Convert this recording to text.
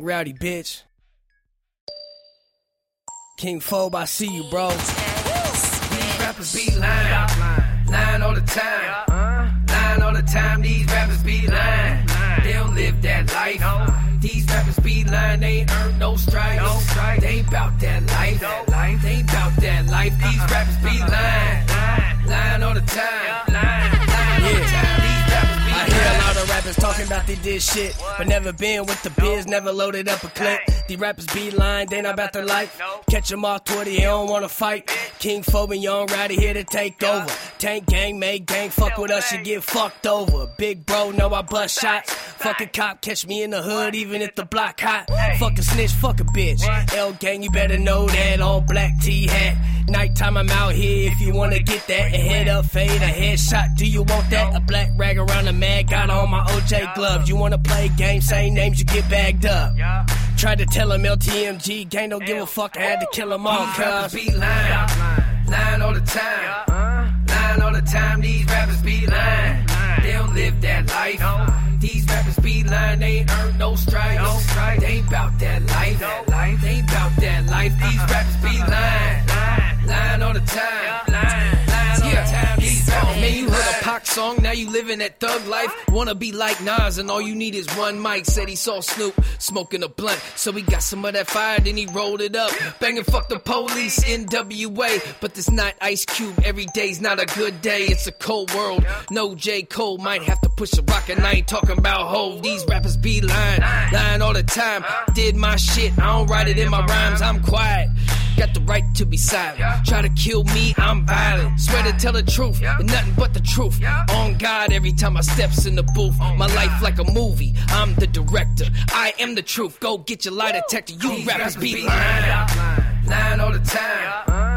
Rowdy bitch. King Phobe, I see you, bro. These rappers be lying, lying all the time, lying all the time. These rappers be lying, they don't live that life. These rappers be lying, they ain't earned no stripes. They ain't bout that life, they ain't bout that life. These rappers be lying, rappers talking about they did shit, but never been with the biz, never loaded up a clip. These rappers be lying, they not about their life. Catch 'em off Twitter, he don't wanna fight. King Phobe and Yung Rowdy here to take over. Tank gang, make gang, fuck with us, you get fucked over. Big bro, know I bust shots. Fuck a cop, catch me in the hood, even if the block hot. Fuck a snitch, fuck a bitch. L gang, you better know that. All black T hat. Nighttime, I'm out here if you wanna get that. A head up, fade, a headshot. Do you want that? A black rag around the mag, got on my OJ gloves. You wanna play games, same names, you get bagged up. Tried to tell him LTMG, gang don't give a fuck, I had to kill him all, cuz. be lying, lying all the time, life. These rappers be lying, they ain't earned no stripes. They ain't bout that life, they ain't bout that life. These rappers be lying song, now you living that thug life. Wanna be like Nas, and all you need is one mic. Said he saw Snoop smoking a blunt, so he got some of that fire, then he rolled it up. Banging fuck the police, NWA. But this not Ice Cube, every day's not a good day. It's a cold world. No J. Cole might have to push a rock, and I ain't talking about Hove. These rappers be lying, lying all the time. Did my shit, I don't write it in my rhymes, I'm quiet. Got the right to be silent. Try to kill me, I'm violent. Swear to tell the truth, and nothing but the truth. On God, every time I steps in the booth, my life like a movie. I'm the director. I am the truth. Go get your lie detector. You rappers be lying. lying, all the time, lying